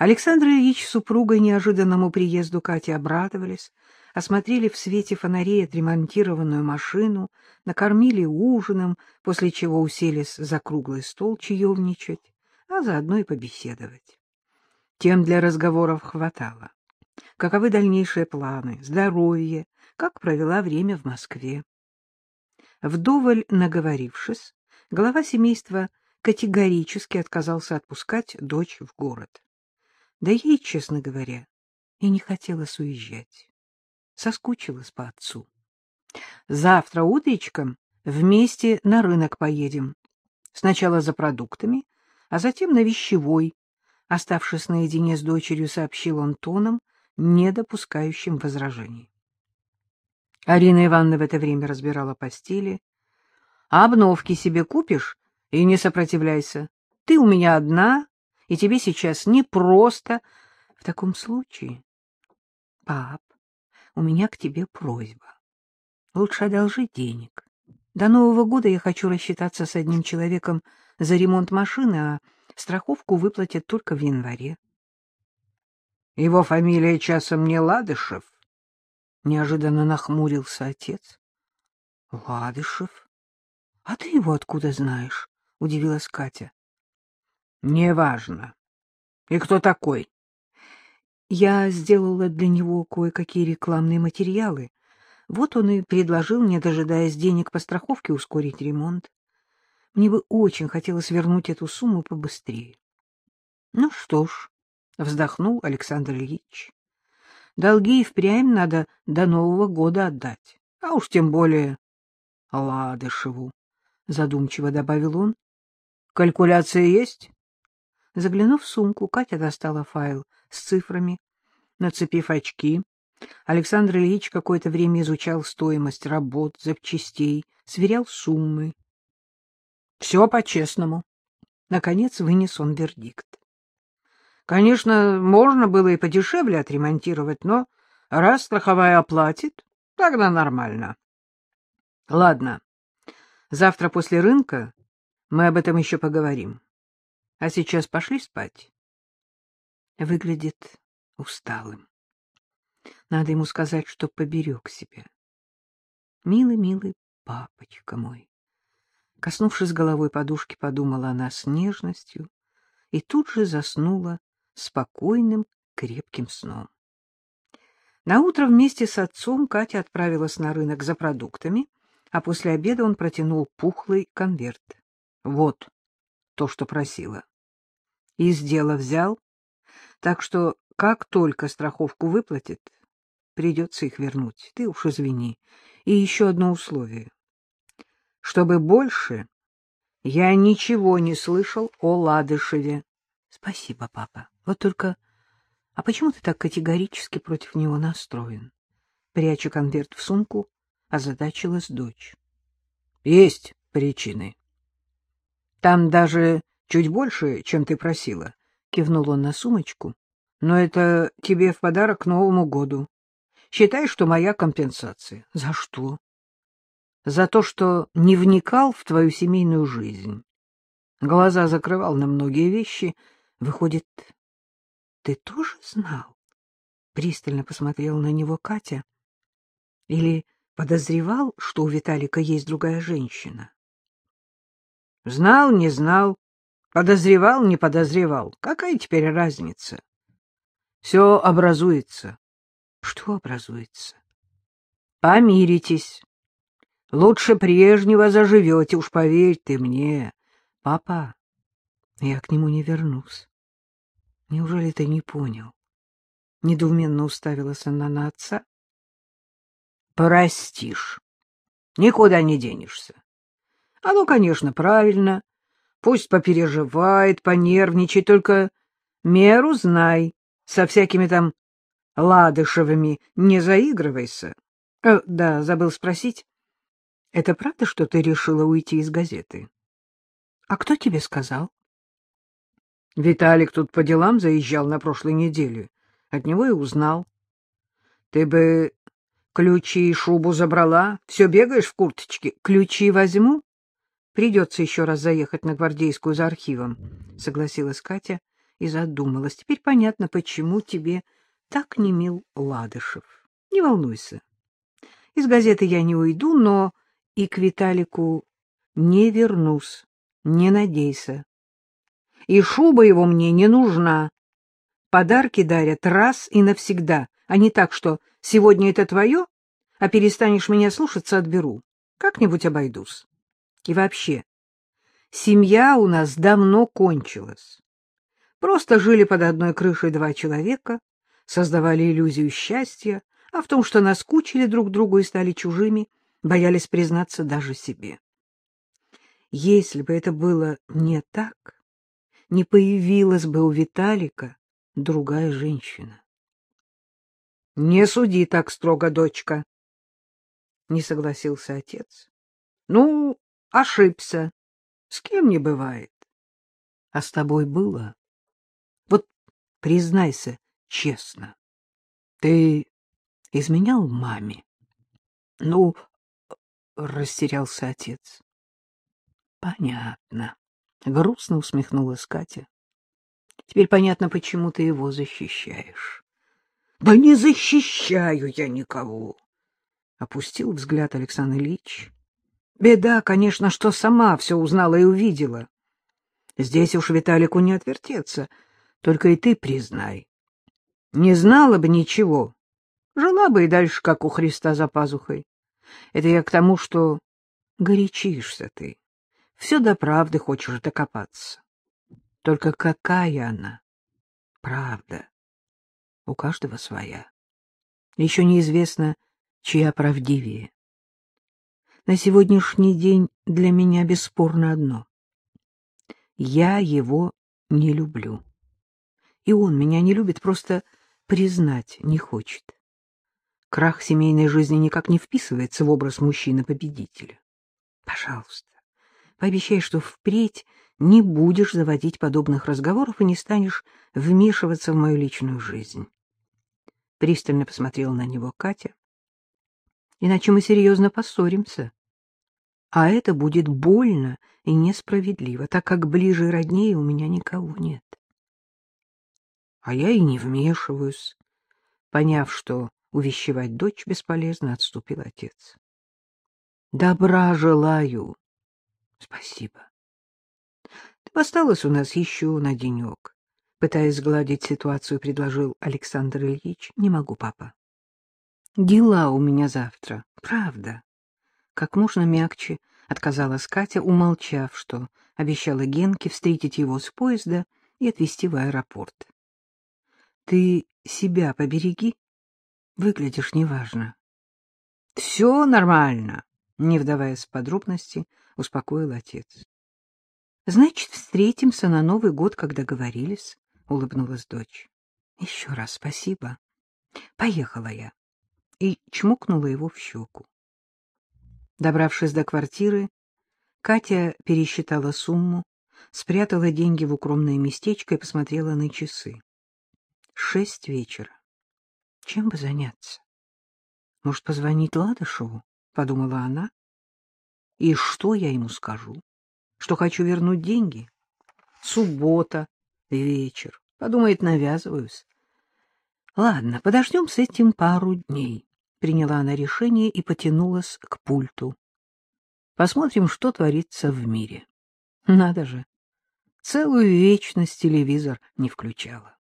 Александр Ильич с супругой неожиданному приезду Кати обрадовались, осмотрели в свете фонарей отремонтированную машину, накормили ужином, после чего уселись за круглый стол чаевничать, а заодно и побеседовать. Тем для разговоров хватало. Каковы дальнейшие планы, здоровье, как провела время в Москве. Вдоволь наговорившись, глава семейства категорически отказался отпускать дочь в город. Да ей, честно говоря, и не хотелось уезжать. Соскучилась по отцу. Завтра утречком вместе на рынок поедем. Сначала за продуктами, а затем на вещевой. Оставшись наедине с дочерью, сообщил он тоном, не допускающим возражений. Арина Ивановна в это время разбирала постели. — Обновки себе купишь и не сопротивляйся. Ты у меня одна, и тебе сейчас не просто. В таком случае, пап, у меня к тебе просьба. Лучше одолжи денег. До Нового года я хочу рассчитаться с одним человеком за ремонт машины, а страховку выплатят только в январе. Его фамилия часом не Ладышев? Неожиданно нахмурился отец. Ладышев? А ты его откуда знаешь? Удивилась Катя. Неважно. И кто такой? Я сделала для него кое-какие рекламные материалы. Вот он и предложил, не дожидаясь денег по страховке, ускорить ремонт. Мне бы очень хотелось вернуть эту сумму побыстрее. Ну что ж, вздохнул Александр Ильич. Долги и впрямь надо до Нового года отдать. А уж тем более Ладышеву, задумчиво добавил он. Калькуляция есть? Заглянув в сумку, Катя достала файл с цифрами. Нацепив очки, Александр Ильич какое-то время изучал стоимость работ, запчастей, сверял суммы. Все по-честному. Наконец вынес он вердикт. Конечно, можно было и подешевле отремонтировать, но раз страховая оплатит, тогда нормально. Ладно, завтра после рынка мы об этом еще поговорим. А сейчас пошли спать. Выглядит усталым. Надо ему сказать, что поберег себя. Милый, милый папочка мой. Коснувшись головой подушки, подумала она с нежностью и тут же заснула спокойным, крепким сном. Наутро вместе с отцом Катя отправилась на рынок за продуктами, а после обеда он протянул пухлый конверт. Вот то, что просила из дела взял, так что как только страховку выплатит, придется их вернуть. Ты уж извини. И еще одно условие. Чтобы больше я ничего не слышал о Ладышеве. Спасибо, папа. Вот только... А почему ты так категорически против него настроен? Пряча конверт в сумку, озадачилась дочь. Есть причины. Там даже Чуть больше, чем ты просила, — кивнул он на сумочку. — Но это тебе в подарок к Новому году. Считай, что моя компенсация. — За что? — За то, что не вникал в твою семейную жизнь. Глаза закрывал на многие вещи. Выходит, ты тоже знал? Пристально посмотрела на него Катя. Или подозревал, что у Виталика есть другая женщина? Знал, не знал, Подозревал, не подозревал. Какая теперь разница? Все образуется. Что образуется? Помиритесь. Лучше прежнего заживете, уж поверь ты мне. Папа, я к нему не вернусь. Неужели ты не понял? Недоуменно уставилась она на отца. Простишь. Никуда не денешься. Оно, конечно, правильно. Пусть попереживает, понервничай, только меру знай, со всякими там Ладышевыми не заигрывайся. Э, да, забыл спросить. Это правда, что ты решила уйти из газеты? А кто тебе сказал? Виталик тут по делам заезжал на прошлой неделе. От него и узнал. Ты бы ключи и шубу забрала, все бегаешь в курточке. Ключи возьму, Придется еще раз заехать на Гвардейскую за архивом, — согласилась Катя и задумалась. Теперь понятно, почему тебе так не мил Ладышев. Не волнуйся. Из газеты я не уйду, но и к Виталику не вернусь. Не надейся. И шуба его мне не нужна. Подарки дарят раз и навсегда, а не так, что сегодня это твое, а перестанешь меня слушаться, отберу. Как-нибудь обойдусь. И вообще, семья у нас давно кончилась. Просто жили под одной крышей два человека, создавали иллюзию счастья, а в том, что наскучили друг другу и стали чужими, боялись признаться даже себе. Если бы это было не так, не появилась бы у Виталика другая женщина. — Не суди так строго, дочка, — не согласился отец. — Ну, ошибся. С кем не бывает. А с тобой было? Вот признайся честно. Ты изменял маме? Ну, растерялся отец. Понятно. Грустно усмехнулась Катя. Теперь понятно, почему ты его защищаешь. Да не защищаю я никого. Опустил взгляд Александр Ильич. Беда, конечно, что сама все узнала и увидела. Здесь уж Виталику не отвертеться, только и ты признай. Не знала бы ничего, жила бы и дальше, как у Христа за пазухой. Это я к тому, что горячишься ты, все до правды хочешь докопаться. Только какая она? Правда. У каждого своя. Еще неизвестно, чья правдивее. На сегодняшний день для меня бесспорно одно. Я его не люблю. И он меня не любит, просто признать не хочет. Крах семейной жизни никак не вписывается в образ мужчины-победителя. Пожалуйста, пообещай, что впредь не будешь заводить подобных разговоров и не станешь вмешиваться в мою личную жизнь. Пристально посмотрела на него Катя. Иначе мы серьезно поссоримся. А это будет больно и несправедливо, так как ближе и роднее у меня никого нет. А я и не вмешиваюсь. Поняв, что увещевать дочь бесполезно, отступил отец. Добра желаю. Спасибо. Осталось у нас еще на денек. Пытаясь сгладить ситуацию, предложил Александр Ильич. Не могу, папа. Дела у меня завтра. Правда. Как можно мягче отказалась Катя, умолчав, что обещала Генке встретить его с поезда и отвезти в аэропорт. Ты себя побереги. Выглядишь неважно. — Все нормально, — не вдаваясь в подробности, успокоил отец. — Значит, встретимся на Новый год, как договорились, — улыбнулась дочь. — Еще раз спасибо. Поехала я. И чмокнула его в щеку. Добравшись до квартиры, Катя пересчитала сумму, спрятала деньги в укромное местечко и посмотрела на часы. Шесть вечера. Чем бы заняться? Может, позвонить Ладышеву? — подумала она. И что я ему скажу? Что хочу вернуть деньги? Суббота, вечер. Подумает, навязываюсь. Ладно, подождем с этим пару дней. Приняла она решение и потянулась к пульту. Посмотрим, что творится в мире. Надо же, целую вечность телевизор не включала.